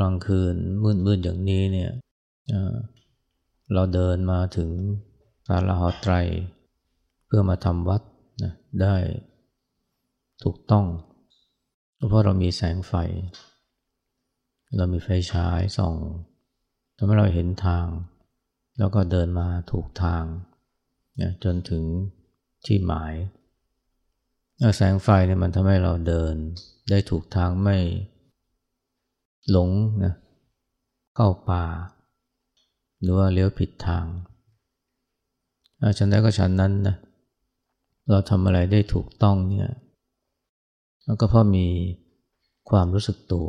กลางคืนมืดๆอย่างนี้เนี่ยเราเดินมาถึงสาราหอไตร เพื่อมาทำวัดนะได้ถูกต้อง เพราะเรามีแสงไฟ เรามีไฟฉายส่องทำให้เราเห็นทาง แล้วก็เดินมาถูกทางนะจนถึงที่หมาย แสงไฟเนี่ยมันทำให้เราเดินได้ถูกทางไม่ หลงนะเข้าป่า หรือว่าเลี้ยวผิดทางฉันได้ก็ฉันนั้นนะเราทำอะไรได้ถูกต้องเนี่ยก็เพราะมีความรู้สึกตัว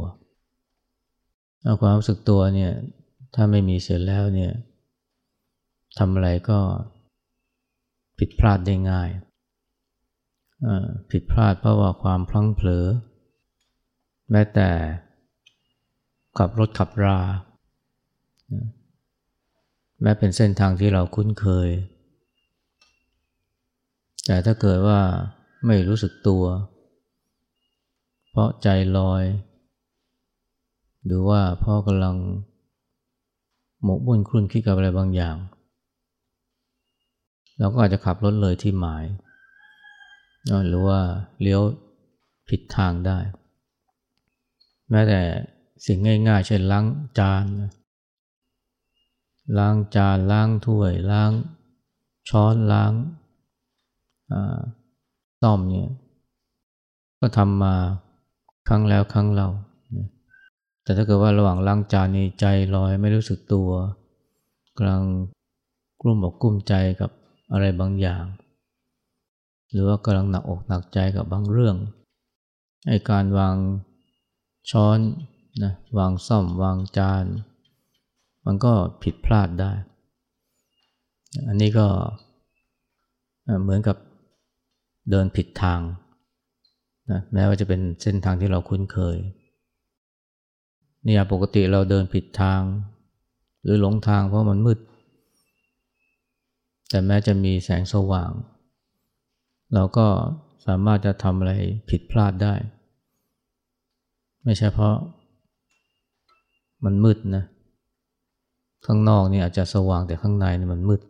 ความรู้สึกตัวเนี่ยถ้าไม่มีเสร็จแล้วเนี่ยทำอะไรก็ผิดพลาดได้ง่าย ผิดพลาดเพราะว่าความพลั้งเผลอ แม้แต่ ขับรถขับรา แม้เป็นเส้นทางที่เราคุ้นเคย แต่ถ้าเกิดว่าไม่รู้สึกตัว เพราะใจลอย หรือว่าพราะกำลังหมกบุ่นคลุ่นคิดกับอะไรบางอย่าง เราก็อาจจะขับรถเลยที่หมาย หรือว่าเลี้ยวผิดทางได้ แม้แต่ สิ่งง่ายๆ เช่นล้างจาน ล้างจานล้างถ้วย ล้างช้อนล้างต้อมเนี่ยก็ทำมาครั้งแล้วครั้งเล่าแต่ถ้าเกิดว่าระหว่างล้างจานนี่ใจลอยไม่รู้สึกตัวกำลังกลุ้มอกกลุ้มใจกับอะไรบางอย่าง หรือว่ากำลังหนักอกหนักใจกับบางเรื่องไอการวางช้อน นะวางซ่อมวางจาน มันก็ผิดพลาดได้ อันนี้ก็เหมือนกับเดินผิดทางนะแม้ว่าจะเป็นเส้นทางที่เราคุ้นเคยนี่ปกติเราเดินผิดทาง หรือหลงทางเพราะมันมืด แต่แม้จะมีแสงสว่าง เราก็สามารถจะทำอะไรผิดพลาดได้ ไม่ใช่เพราะ มันมืดนะข้างนอกนี่อาจจะสว่างแต่ข้างในนี่มันมืด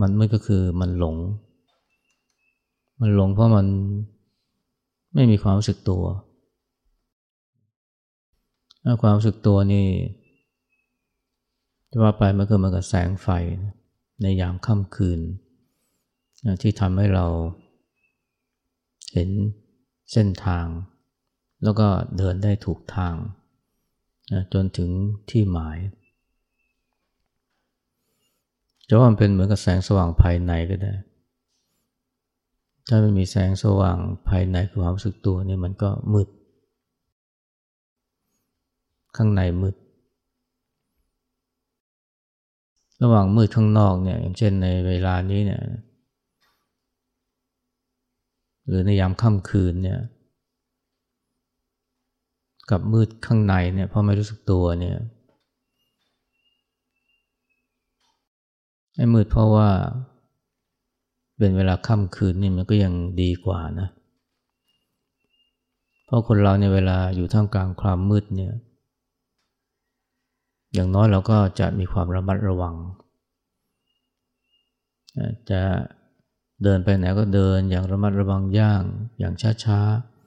มันมืดก็คือมันหลง มันหลงเพราะมันไม่มีความรู้สึกตัวความรู้สึกตัวนี่จะว่าไปมันก็เหมือนกับแสงไฟในยามค่ำคืน ที่ทำให้เราเห็นเส้นทาง แล้วก็เดินได้ถูกทาง จนถึงที่หมายจะว่ามันเป็นเหมือนกับแสงสว่างภายในก็ได้ ถ้าไม่มีแสงสว่างภายในคือความรู้สึกตัวนี่มันก็มืด ข้างในมืด ระหว่างมืดข้างนอกเนี่ยอย่างเช่นในเวลานี้เนี่ยหรือในยามค่ำคืนเนี่ย กับมืดข้างในเนี่ยเพราะไม่รู้สึกตัวเนี่ยไอ้มืดเพราะว่าเป็นเวลาค่ำคืนนี่มันก็ยังดีกว่านะ เพราะคนเราในเวลาอยู่ท่ามกลางความมืดเนี่ย อย่างน้อยเราก็จะมีความระมัดระวัง จะเดินไปไหนก็เดินอย่างระมัดระวังย่างอย่างช้าๆ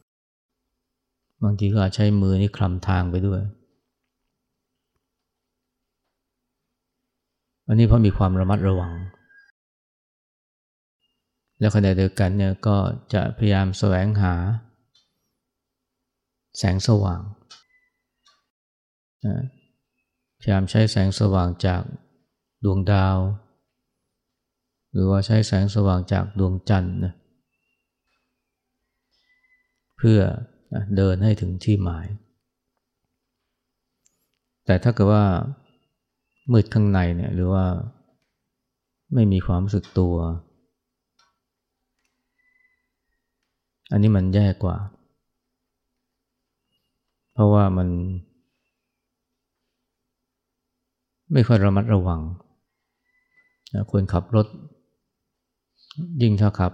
บางทีก็อาจใช้มือนี่คลำทางไปด้วย อันนี้เพราะมีความระมัดระวัง แล้วขณะเดียวกันเนี่ยก็จะพยายามแสวงหา แสงสว่างพยายามใช้แสงสว่างจากดวงดาว หรือว่าใช้แสงสว่างจากดวงจันทร์นะเพื่อ เดินให้ถึงที่หมาย แต่ถ้าเกิดว่ามืดข้างในเนี่ยหรือว่าไม่มีความรู้สึกตัว อันนี้มันแย่กว่า เพราะว่ามัน ไม่ค่อยระมัดระวังควรขับรถ ยิ่งถ้าขับ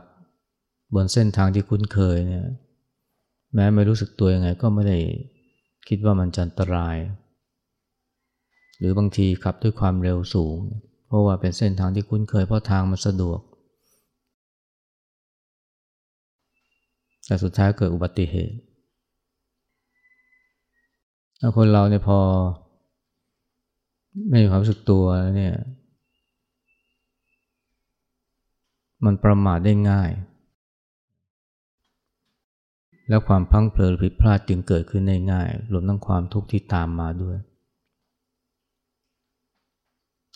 นเส้นทางที่คุ้นเคยเนี่ย แม้ไม่รู้สึกตัวยังไงก็ไม่ได้คิดว่ามันจะอันตราย หรือบางทีขับด้วยความเร็วสูง เพราะว่าเป็นเส้นทางที่คุ้นเคยเพราะทางมันสะดวก แต่สุดท้ายเกิดอุบัติเหตุถ้าคนเราเนี่ยพอ ไม่มีความรู้สึกตัวแล้วเนี่ย มันประมาทได้ง่าย แล้วความพังเพลิดผิดพลาดจึงเกิดขึ้นได้ง่ายรวมทั้งความทุกข์ที่ตามมาด้วย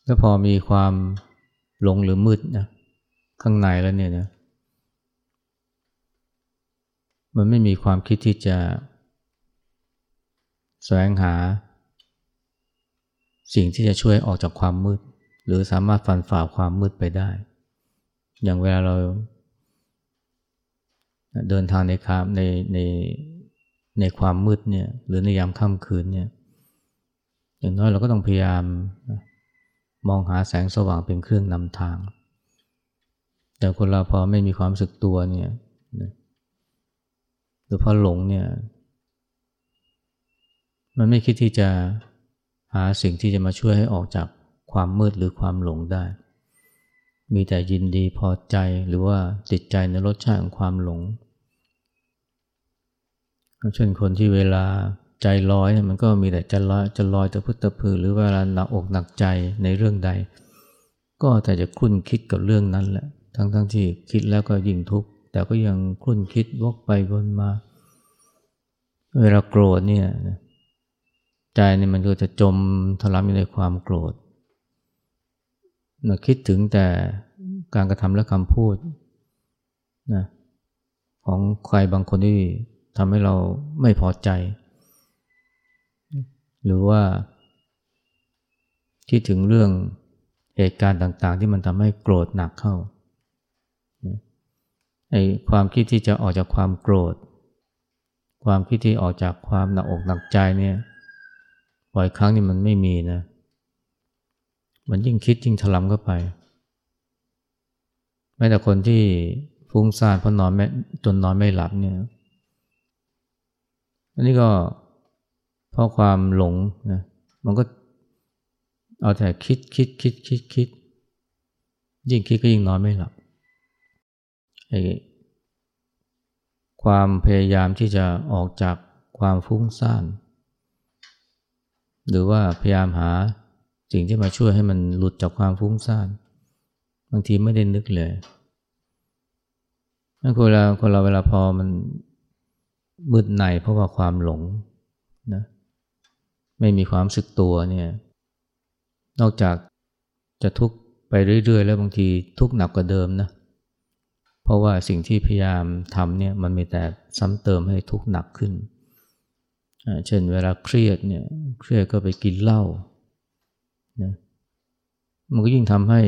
แล้วพอมีความหลงหรือมืดนะข้างในแล้วเนี่ยนะมันไม่มีความคิดที่จะแสวงหา สิ่งที่จะช่วยออกจากความมืด หรือสามารถฟันฝ่าความมืดไปได้ อย่างเวลาเรา เดินทางในคามในในในความมืดเนี่ยหรือในยามค่ำคืนเนี่ยอย่างน้อยเราก็ต้องพยายามมองหาแสงสว่างเป็นเครื่องนำทาง แต่คนเราพอไม่มีความรู้สึกตัวเนี่ยหรือพอหลงเนี่ยมันไม่คิดที่จะหาสิ่งที่จะมาช่วยให้ออกจากความมืดหรือความหลงได้ มีแต่ยินดีพอใจหรือว่าติดใจในรสชาติของความหลง เช่นคนที่เวลาใจลอยมันก็มีแต่จะลอยจะลอยจะพุทธพือหรือเวลาหนักอกหนักใจในเรื่องใด ก็แต่จะคุ้นคิดกับเรื่องนั้นแหละ ทั้งทั้งที่คิดแล้วก็ยิ่งทุกข์แต่ก็ยังคุ้นคิดวกไปวนมา เวลาโกรธเนี่ยใจเนี่ยมันก็จะจมทลามอยู่ในความโกรธ นะคิดถึงแต่การกระทำและคำพูดนะของใครบางคนที่ทำให้เราไม่พอใจ หรือว่าคิดถึงเรื่องเหตุการณ์ต่าง ๆ ที่มันทำให้โกรธหนักเข้าไอ้ความคิดที่จะออกจากความโกรธ ความคิดที่ออกจากความหนักอกหนักใจเนี่ยบ่อยครั้งนี่มันไม่มีนะ มันยิ่งคิดยิ่งถลำเข้าไป แม้แต่คนที่ฟุ้งซ่านเพราะนอนไม่จนนอนไม่หลับเนี่ย อันนี้ก็เพราะความหลงนะ มันก็เอาแต่คิดคิดคิดคิดคิด ยิ่งคิดก็ยิ่งนอนไม่หลับไอ้ความพยายามที่จะออกจากความฟุ้งซ่าน หรือว่าพยายามหา สิ่งที่มาช่วยให้มันหลุดจากความฟุ้งซ่านบางทีไม่ได้นึกเลยนั่นคนเราคนเราเวลาพอมันมืดในเพราะว่าความหลงนะไม่มีความสึกตัวเนี่ยนอกจากจะทุกข์ไปเรื่อย ๆ แล้วบางทีทุกข์หนักกว่าเดิมนะเพราะว่าสิ่งที่พยายามทำเนี่ยมันมีแต่ซ้ำเติมให้ทุกข์หนักขึ้น เช่นเวลาเครียดเนี่ยเครียดก็ไปกินเหล้า นะมันก็ยิ่งทำให้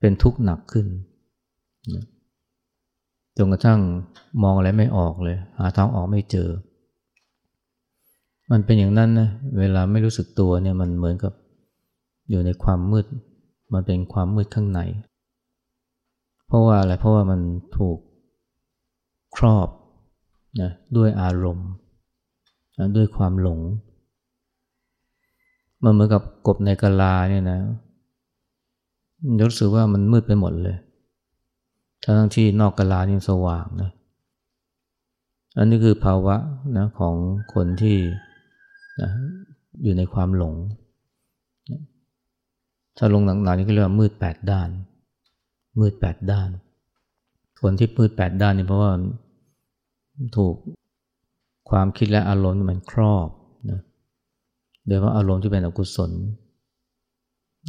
เป็นทุกข์หนักขึ้นนะจนกระทั่งมองอะไรไม่ออกเลย หาทางออกไม่เจอ มันเป็นอย่างนั้นนะเวลาไม่รู้สึกตัวเนี่ยมันเหมือนกับอยู่ในความมืด มันเป็นความมืดข้างใน เพราะว่าอะไรเพราะว่ามันถูกครอบนะด้วยอารมณ์ด้วยความหลง มันเหมือนกับกบในกะลาเนี่ยนะรู้สึกว่ามันมืดไปหมดเลย ทั้งที่นอกกะลานี่สว่างนะ อันนี้คือภาวะนะของคนที่นะอยู่ในความหลง ถ้าลงหนักๆนี่ก็เรียกว่ามืดแปดด้าน มืดแปดด้าน คนที่มืดแปดด้านนี่เพราะว่าถูกความคิดและอารมณ์มันครอบนะ โดยเฉพาอารมณ์ที่เป็นอกุศล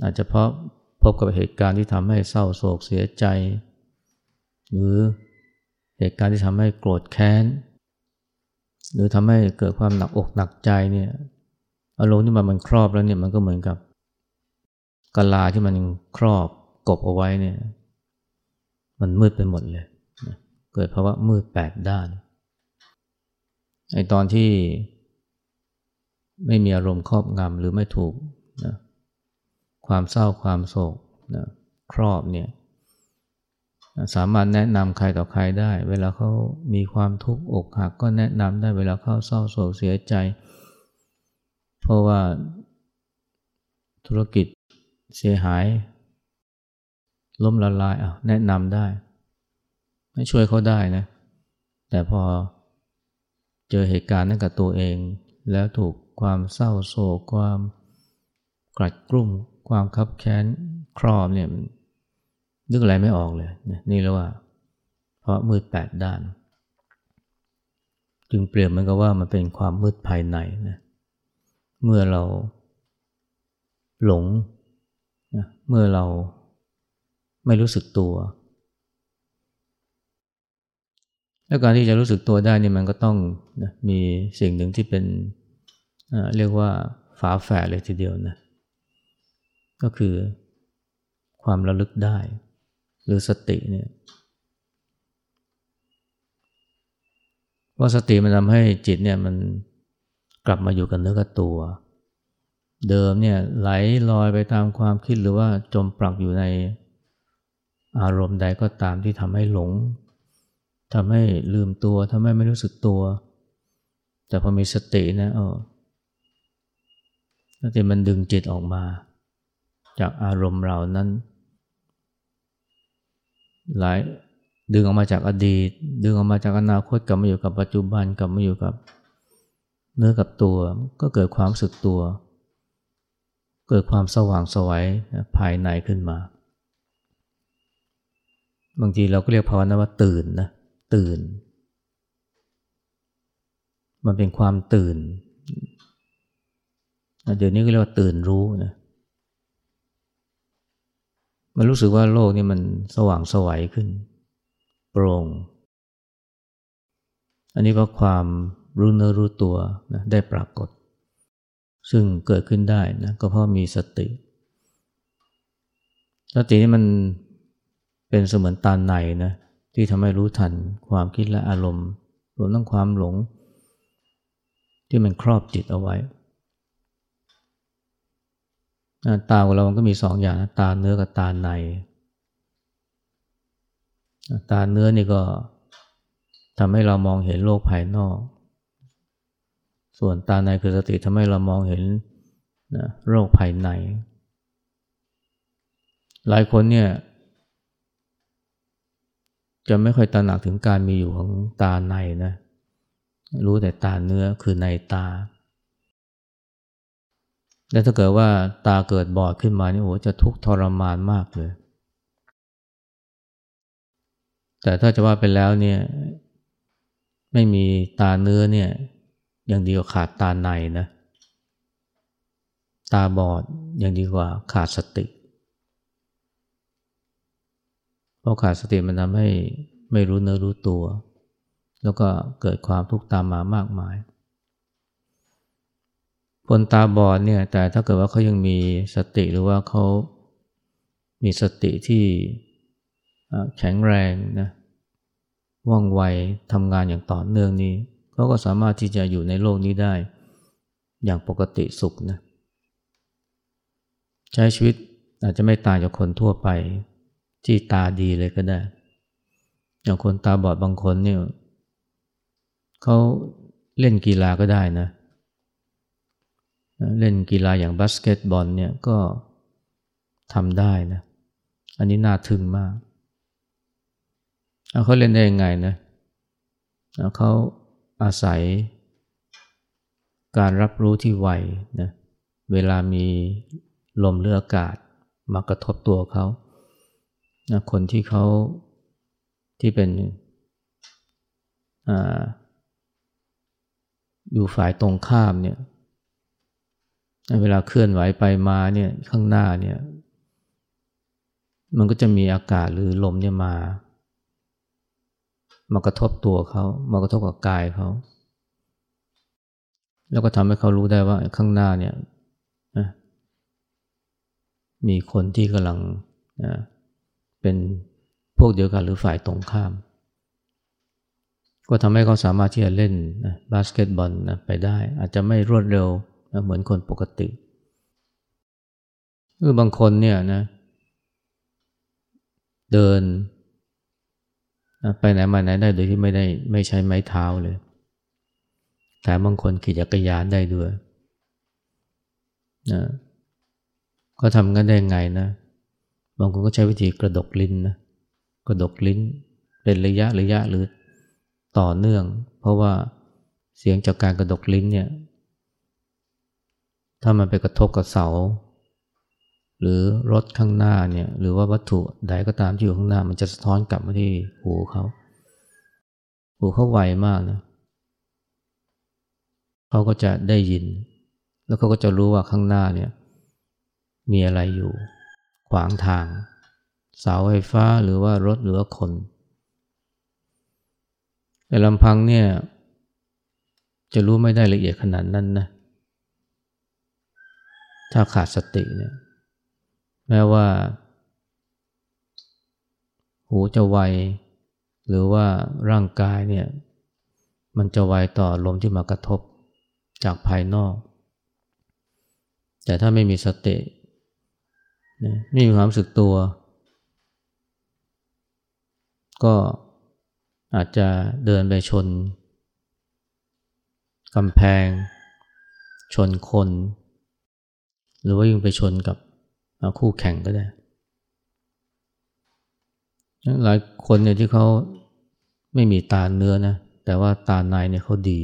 อาจจะเพราะพบกับเหตุการณ์ที่ทำให้เศร้าโศกเสียใจ หรือเหตุการณ์ที่ทำให้โกรธแค้น หรือทำให้เกิดความหนักอกหนักใจเนี่ยอารมณ์ที่มันมันครอบแล้วเนี่ยมันก็เหมือนกับกะลาที่มันครอบกบเอาไว้เนี่ย มันมืดไปหมดเลย เกิดภาวะมืดแปดด้านไอตอนที่ ไม่มีอารมณ์ครอบงำหรือไม่ถูกนะความเศร้าความโศกนะครอบเนี่ยสามารถแนะนำใครต่อใครได้ เวลาเขามีความทุกข์อกหักก็แนะนำได้เวลาเขาเศร้าโศกเสียใจ เพราะว่าธุรกิจเสียหาย ล้มละลายอะแนะนำได้ไม่ช่วยเขาได้นะ แต่พอเจอเหตุการณ์นั้นกับตัวเองแล้วถูก ความเศร้าโศกความกลัดกลุ้มความคับแค้นครอบเนี่ยนึกอะไรไม่ออกเลยนี่เรียว่า เพราะมืดแปดด้าน จึงเปรียบเหมือนกับว่ามันเป็นความมืดภายในนะเมื่อเราหลงนะเมื่อเราไม่รู้สึกตัว และการที่จะรู้สึกตัวได้นี่มันก็ต้องนะมีสิ่งหนึ่งที่เป็น เรียกว่าฝาแฝดเลยทีเดียวนะ ก็คือความระลึกได้ หรือสติเนี่ยว่าสติมันทำให้จิตเนี่ยมันกลับมาอยู่กับเนื้อกับตัว เดิมเนี่ยไหลลอยไปตามความคิดหรือว่าจมปลักอยู่ในอารมณ์ใดก็ตามที่ทำให้หลงทำให้ลืมตัวทำให้ไม่รู้สึกตัว แต่พอมีสตินะเออ สติมันดึงจิตออกมา จากอารมณ์เรานั้น หลายดึงออกมาจากอดีต ดึงออกมาจากอนาคตกลับมาอยู่กับปัจจุบันกลับมาอยู่กับเนื้อกับตัว ก็เกิดความสึกตัว เกิดความสว่างสวัยภายในขึ้นมา บางทีเราก็เรียกภาวนาว่าตื่นนะตื่น มันเป็นความตื่น เดี๋ยวนี้ก็เรียกว่าตื่นรู้นะมันรู้สึกว่าโลกนี่มันสว่างสวัยขึ้น โปร่ง อันนี้เพราะความรู้เนื้อรู้ตัวนะได้ปรากฏ ซึ่งเกิดขึ้นได้นะก็เพราะมีสติ สตินี่มันเป็นเสมือนตาในนะที่ทำให้รู้ทันความคิดและอารมณ์รวมทั้งความหลง ที่มันครอบจิตเอาไว้ ตาของเราก็มีสองอย่างนะตาเนื้อกับตาใน ตาเนื้อนี่ก็ทำให้เรามองเห็นโลกภายนอก ส่วนตาในคือสติทำให้เรามองเห็นนะโรคภายใน หลายคนเนี่ย จะไม่ค่อยตระหนักถึงการมีอยู่ของตาในนะ รู้แต่ตาเนื้อคือในตา แล้วถ้าเกิดว่าตาเกิดบอดขึ้นมานี่โอ้จะทุกข์ทรมานมากเลย แต่ถ้าจะว่าไปแล้วเนี่ยไม่มีตาเนื้อเนี่ยยังดีกว่าขาดตาในนะ ตาบอดยังดีกว่าขาดสติ เพราะขาดสติมันทำให้ไม่รู้เนื้อรู้ตัว แล้วก็เกิดความทุกข์ตามมามากมาย คนตาบอดเนี่ยแต่ถ้าเกิดว่าเขายังมีสติหรือว่าเขามีสติที่แข็งแรงนะว่องไวทำงานอย่างต่อเนื่องนี้เขาก็สามารถที่จะอยู่ในโลกนี้ได้ อย่างปกติสุขนะใช้ชีวิตอาจจะไม่ต่างจากคนทั่วไปที่ตาดีเลยก็ได้ อย่างคนตาบอดบางคนเนี่ยเขาเล่นกีฬาก็ได้นะเเล่นกีฬาอย่างบาสเกตบอลเนี่ยก็ทำได้นะ อันนี้น่าทึ่งมากเขาเล่นได้ยังไงนะเขาอาศัยการรับรู้ที่ไวนะเวลามีลมหรืออากาศมากระทบตัวเขานะคนที่เขาที่เป็นออยู่ฝ่ายตรงข้ามเนี่ย เวลาเคลื่อนไหวไปมาเนี่ยข้างหน้าเนี่ยมันก็จะมีอากาศหรือลมเนี่ยมามากระทบตัวเขา มากระทบกับกายเขา แล้วก็ทำให้เขารู้ได้ว่าข้างหน้าเนี่ยมีคนที่กำลังเป็นพวกเดียวกันหรือฝ่ายตรงข้าม ก็ทำให้เขาสามารถที่จะเล่นบาสเกตบอลไปได้ อาจจะไม่รวดเร็ว เหมือนคนปกติคือบางคนเนี่ยนะ เดิน ไปไหนมาไหนได้โดยที่ไม่ได้ไม่ใช้ไม้เท้าเลย แต่บางคนขี่จักรยานได้ด้วยนะก็ทำกันได้ไงนะ บางคนก็ใช้วิธีกระดกลิ้นนะ กระดกลิ้นเป็นระยะระยะหรือต่อเนื่อง เพราะว่าเสียงจากการกระดกลิ้นเนี่ย ถ้ามันไปกระทบกับเสา หรือรถข้างหน้าเนี่ยหรือว่าวัตถุใดก็ตามที่อยู่ข้างหน้า มันจะสะท้อนกลับมาที่หูเขาหูเขาไวมากนะเขาก็จะได้ยิน แล้วเขาก็จะรู้ว่าข้างหน้าเนี่ยมีอะไรอยู่ ขวางทาง เสาไฟฟ้าหรือว่ารถหรือว่าคนแต่ลำพังเนี่ยจะรู้ไม่ได้ละเอียดขนาดนั้นนะ ถ้าขาดสติเนี่ยแม้ว่า หูจะไว หรือว่าร่างกายเนี่ยมันจะไวต่อลมที่มากระทบจากภายนอก แต่ถ้าไม่มีสติไม่มีความรู้สึกตัว ก็อาจจะเดินไปชนกำแพง ชนคน หรือว่ายิ่งไปชนกับคู่แข่งก็ได้ หลายคนเนี่ยที่เขาไม่มีตาเนื้อนะ แต่ว่าตาในเนี่ยเขาดี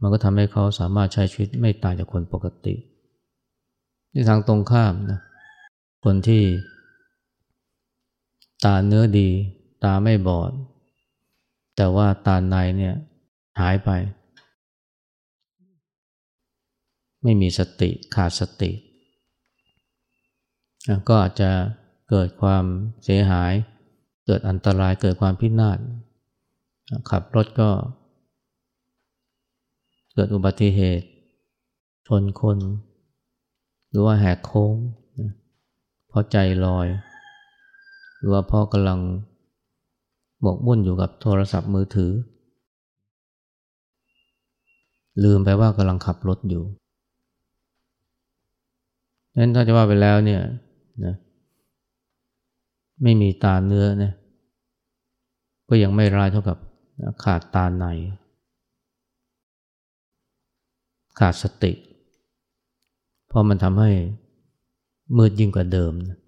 มันก็ทำให้เขาสามารถใช้ชีวิตไม่ต่างจากคนปกติในทางตรงข้ามนะ คนที่ตาเนื้อดี ตาไม่บอด แต่ว่าตาในเนี่ยหายไป ไม่มีสติขาดสติ ก็อาจจะเกิดความเสียหาย เกิดอันตรายเกิดความพินาศขับรถก็ เกิดอุบัติเหตุ ชนคน หรือว่าแหกโค้งเพราะใจลอย หรือว่าพ่อกำลังหมกมุ่นอยู่กับโทรศัพท์มือถือ ลืมไปว่ากำลังขับรถอยู่ นั้นถ้าจะว่าไปแล้วเนี่ยนะไม่มีตาเนื้อนะก็ยังไม่ร้ายเท่ากับขาดตาใน ขาดสติ เพราะมันทำให้มืดยิ่งกว่าเดิมนะ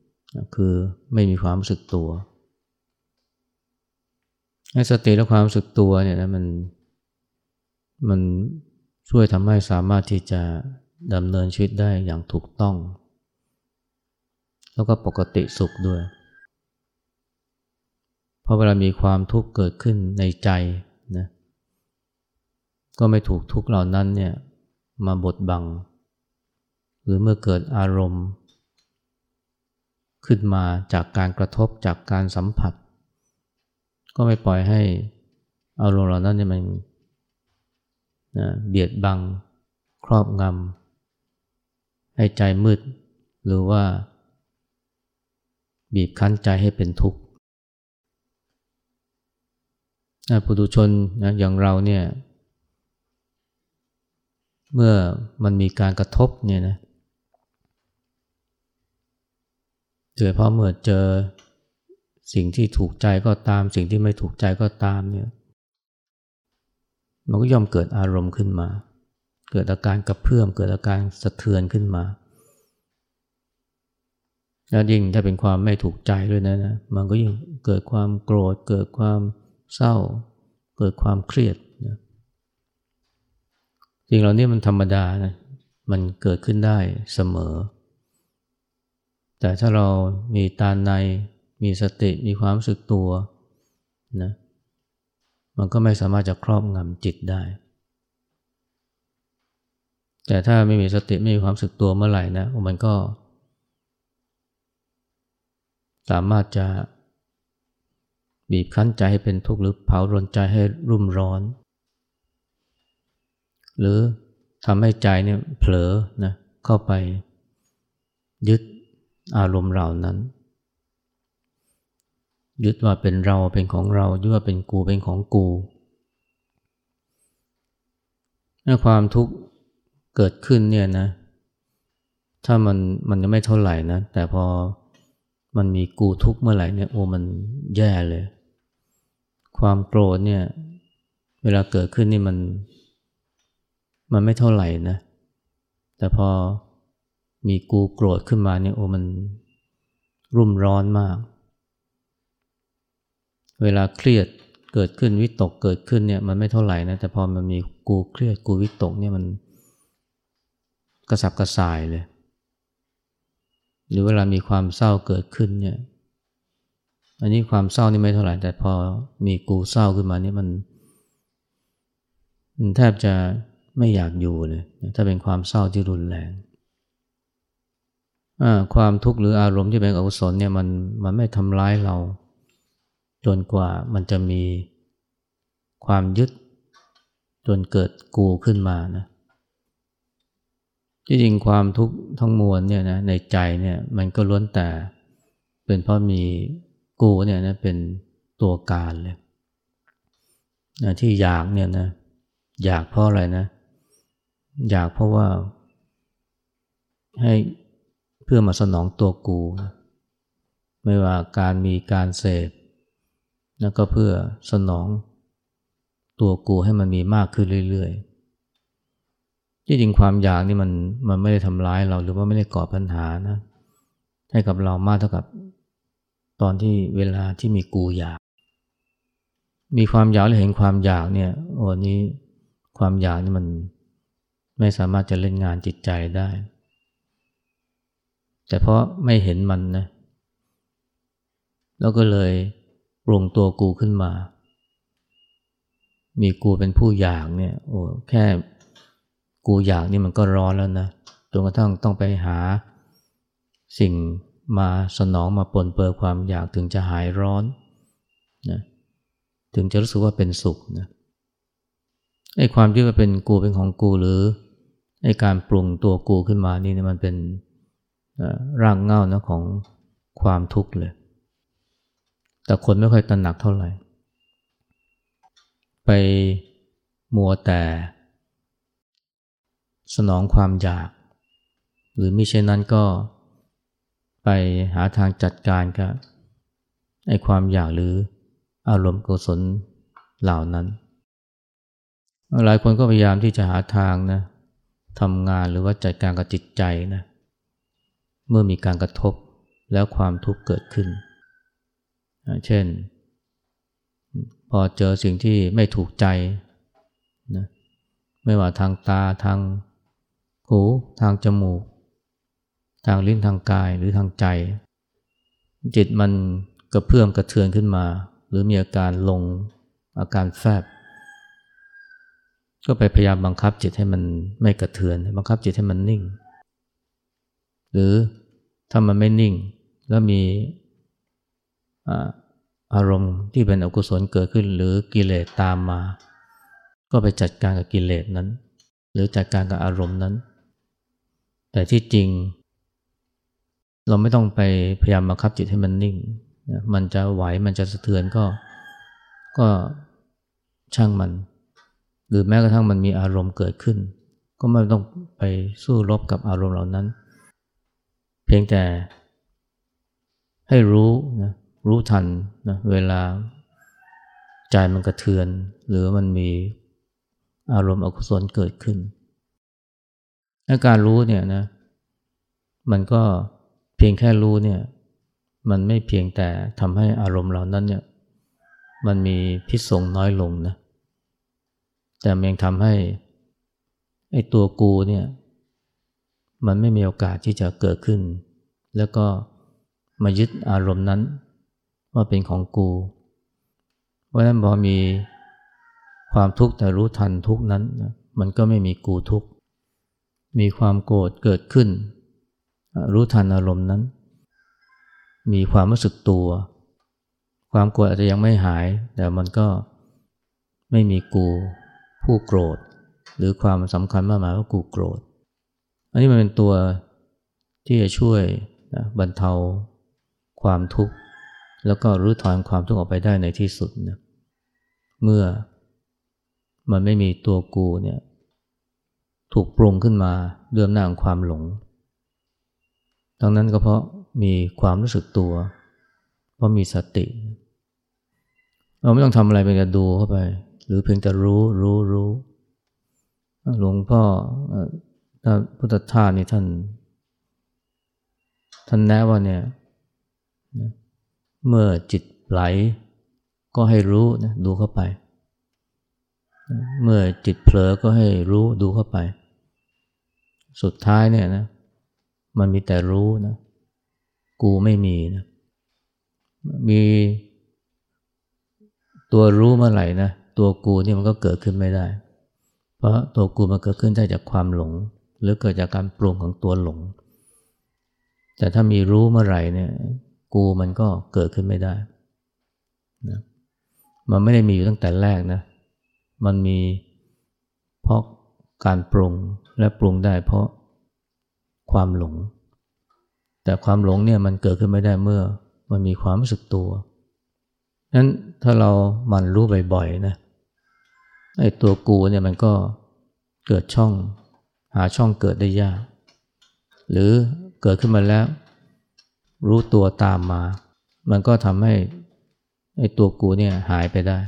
คือไม่มีความรู้สึกตัวให้สติและความรู้สึกตัวเนี่ยนะมันมันช่วยทำให้สามารถที่จะ ดำเนินชีวิตได้อย่างถูกต้อง แล้วก็ปกติสุขด้วย เพราะเวลามีความทุกข์เกิดขึ้นในใจนะก็ไม่ถูกทุกข์เหล่านั้นเนี่ยมาบดบัง หรือเมื่อเกิดอารมณ์ ขึ้นมาจากการกระทบจากการสัมผัส ก็ไม่ปล่อยให้อารมณ์เหล่านั้นเนี่ยมันนะเบียดบัง ครอบงำ ให้ใจมืด หรือว่า บีบคั้นใจให้เป็นทุกข์ปุถุชนนะอย่างเราเนี่ย เมื่อมันมีการกระทบเนี่ยนะโดยเพราะเมื่อเจอสิ่งที่ถูกใจก็ตาม สิ่งที่ไม่ถูกใจก็ตามเนี่ย มันก็ย่อมเกิดอารมณ์ขึ้นมา กิดอาการกระเพื่อมเกิดอาการสะเทือนขึ้นมา แล้วยิ่งถ้าเป็นความไม่ถูกใจด้วยนะนะ มันก็ยิ่งเกิดความโกรธ เกิดความเศร้า เกิดความเครียดนะสิ่งเหล่านี้มันธรรมดานะ มันเกิดขึ้นได้เสมอ แต่ถ้าเรามีตาใน มีสติ มีความรู้สึกตัวนะ มันก็ไม่สามารถจะครอบงำจิตได้ แต่ถ้าไม่มีสติไม่มีความสึกตัวเมื่อไหร่นะมันก็ สามารถจะบีบคั้นใจให้เป็นทุกข์หรือเผารนใจให้รุ่มร้อน หรือทำให้ใจเนี่ยเผลอนะเข้าไปยึดอารมณ์เหล่านั้น ยึดว่าเป็นเราเป็นของเรายึดว่าเป็นกูเป็นของกู ความทุกข์ เกิดขึ้นเนี่ยนะ ถ้ามันมันยังไม่เท่าไหร่นะ แต่พอมันมีกูทุกข์เมื่อไหร่เนี่ยโอ้มันแย่เลย ความโกรธเนี่ย เวลาเกิดขึ้นนี่มัน มันไม่เท่าไหร่นะ แต่พอมีกูโกรธขึ้นมาเนี่ยโอ้มันรุ่มร้อนมาก เวลาเครียดเกิดขึ้นวิตกเกิดขึ้นเนี่ยมันไม่เท่าไหร่นะแต่พอมันมีกูเครียดกูวิตกเนี่ยมัน กระสับกระส่ายเลย หรือเวลามีความเศร้าเกิดขึ้นเนี่ยอันนี้ความเศร้านี่ไม่เท่าไหร่แต่พอมีกูเศร้าขึ้นมานี่มันมันแทบจะไม่อยากอยู่เลยถ้าเป็นความเศร้าที่รุนแรงความทุกข์หรืออารมณ์ที่เป็นอกุศลเนี่ยมันมันไม่ทำร้ายเรา จนกว่ามันจะมีความยึดจนเกิดกูขึ้นมานะ ที่จริงความทุกข์ทั้งมวลเนี่ยนะในใจเนี่ยมันก็ล้วนแต่เป็นเพราะมีกูเนี่ยนะเป็นตัวการเลยนะที่อยากเนี่ยนะอยากเพราะอะไรนะ อยากเพราะว่า ให้เพื่อมาสนองตัวกู ไม่ว่าการมีการเสพแล้วก็เพื่อสนองตัวกูให้มันมีมากขึ้นเรื่อยๆ ที่จริงความอยากนี่มันมันไม่ได้ทำร้ายเราหรือว่าไม่ได้ก่อปัญหานะ ให้กับเรามากเท่ากับ ตอนที่เวลาที่มีกูอยาก มีความอยากหรือเห็นความอยากเนี่ยโอ้นี้ความอยากนี่มันไม่สามารถจะเล่นงานจิตใจได้ แต่เพราะไม่เห็นมันนะ แล้วก็เลยปรุงตัวกูขึ้นมา มีกูเป็นผู้อยากเนี่ยโอ้แค่ กูอยากนี่มันก็ร้อนแล้วนะจนกระทั่งต้องไปหาสิ่งมาสนองมาปนเปื้อความอยากถึงจะหายร้อนนะถึงจะรู้สึกว่าเป็นสุขนะไอ้ความที่ว่าเป็นกูเป็นของกูหรือไอ้การปรุงตัวกูขึ้นมานี่นี่ยมันเป็นร่างเงานะของความทุกข์เลย แต่คนไม่ค่อยตระหนักเท่าไหร่ ไปมัวแต่ สนองความอยาก หรือมิเช่นนั้นก็ไปหาทางจัดการกับไอ้ความอยากหรืออารมณ์กุศลเหล่านั้น หลายคนก็พยายามที่จะหาทางนะทำงานหรือว่าจัดการกับจิตใจนะเมื่อมีการกระทบแล้วความทุกข์เกิดขึ้น เช่น พอเจอสิ่งที่ไม่ถูกใจนะไม่ว่าทางตาทาง หูทางจมูก ทางลิ้นทางกายหรือทางใจ จิตมันกระเพื่อมกระเทือนขึ้นมา หรือมีอาการลงอาการแฟบ ก็ไปพยายามบังคับจิตให้มันไม่กระเทือน บังคับจิตให้มันนิ่ง หรือถ้ามันไม่นิ่ง แล้วมีอารมณ์ที่เป็นอกุศลเกิดขึ้น หรือกิเลสตามมา ก็ไปจัดการกับกิเลสนั้น หรือจัดการกับอารมณ์นั้น แต่ที่จริง เราไม่ต้องไปพยายามบังคับจิตให้มันนิ่ง มันจะไหวมันจะสะเทือนก็ก็ช่างมัน หรือแม้กระทั่งมันมีอารมณ์เกิดขึ้น ก็ไม่ต้องไปสู้รบกับอารมณ์เหล่านั้น เพียงแต่ให้รู้นะรู้ทันนะเวลาใจมันกระเทือน หรือมันมีอารมณ์อกุศลเกิดขึ้น อาการรู้เนี่ยนะ มันก็เพียงแค่รู้เนี่ย มันไม่เพียงแต่ทำให้อารมณ์เหล่านั้นเนี่ย มันมีพิษสงน้อยลงนะ แต่มันยังทำให้ไอ้ตัวกูเนี่ย มันไม่มีโอกาสที่จะเกิดขึ้น แล้วก็มายึดอารมณ์นั้น ว่าเป็นของกู เพราะฉะนั้นพอมีความทุกข์แต่รู้ทันทุกนั้น มันก็ไม่มีกูทุกข์ มีความโกรธเกิดขึ้น รู้ทันอารมณ์นั้น มีความรู้สึกตัว ความโกรธอาจจะยังไม่หาย แต่มันก็ไม่มีกูผู้โกรธ หรือความสำคัญมากมายว่ากูโกรธ อันนี้มันเป็นตัวที่จะช่วยนะบรรเทาความทุกข์ แล้วก็รื้อถอนความทุกข์ออกไปได้ในที่สุดนะเมื่อมันไม่มีตัวกูเนี่ย ถูกปรุงขึ้นมาเรื่องหน้าของความหลง ดังนั้นก็เพราะมีความรู้สึกตัว เพราะมีสติ เราไม่ต้องทำอะไรเพียงแต่ดูเข้าไป หรือเพียงแต่รู้รู้รู้หลวงพ่อถ้าพุทธทาสนี่ท่าน ท่านแนะว่าเนี่ยเมื่อจิตไหลก็ให้รู้นะดูเข้าไป เมื่อจิตเผลอก็ให้รู้ดูเข้าไป สุดท้ายเนี่ยนะ มันมีแต่รู้นะ กูไม่มีนะ มีตัวรู้เมื่อไหร่นะ ตัวกูนี่มันก็เกิดขึ้นไม่ได้ เพราะตัวกูมันเกิดขึ้นได้จากความหลง หรือเกิดจากการปรุงของตัวหลง แต่ถ้ามีรู้เมื่อไหร่เนี่ย กูมันก็เกิดขึ้นไม่ได้นะมันไม่ได้มีอยู่ตั้งแต่แรกนะ มันมีเพราะการปรุงและปรุงได้เพราะความหลง แต่ความหลงเนี่ยมันเกิดขึ้นไม่ได้เมื่อมันมีความรู้สึกตัวนั้นถ้าเรามันรู้บ่อยๆนะไอ้ตัวกูเนี่ยมันก็เกิดช่องหาช่องเกิดได้ยาก หรือเกิดขึ้นมาแล้ว รู้ตัวตามมา มันก็ทำให้ไอ้ตัวกูเนี่ยหายไปได้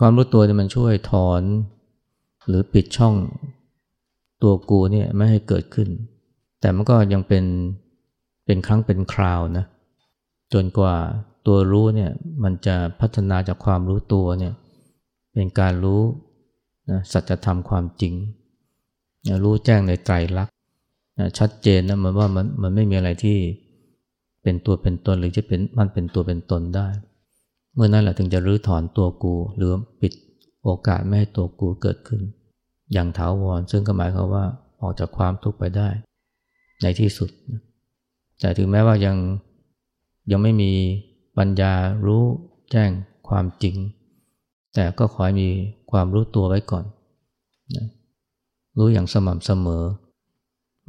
ความรู้ตัวเนี่ยมันช่วยถอน หรือปิดช่องตัวกูเนี่ยไม่ให้เกิดขึ้น แต่มันก็ยังเป็นเป็นครั้งเป็นคราวนะจนกว่าตัวรู้เนี่ยมันจะพัฒนาจากความรู้ตัวเนี่ยเป็นการรู้นะสัจธรรมความจริงรู้แจ้งในไตรลักษณ์ชัดเจนนะมันว่ามันมันไม่มีอะไรที่เป็นตัวเป็นตนหรือจะเป็นมันเป็นตัวเป็นตนได้ เมื่อนั้นแหละถึงจะรื้อถอนตัวกู หรือปิดโอกาสไม่ให้ตัวกูเกิดขึ้น อย่างถาวรซึ่งก็หมายความว่าออกจากความทุกข์ไปได้ ในที่สุด แต่ถึงแม้ว่ายังยังไม่มีปัญญารู้แจ้งความจริง แต่ก็ขอให้มีความรู้ตัวไว้ก่อนนะรู้อย่างสม่ำเสมอ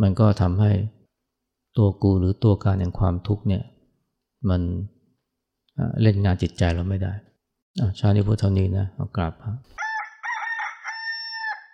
มันก็ทำให้ตัวกูหรือตัวการแห่งความทุกข์เนี่ยมัน เล่นงานจิตใจเราไม่ได้ชาตินี้พูดเท่านี้นะเอากราบครับ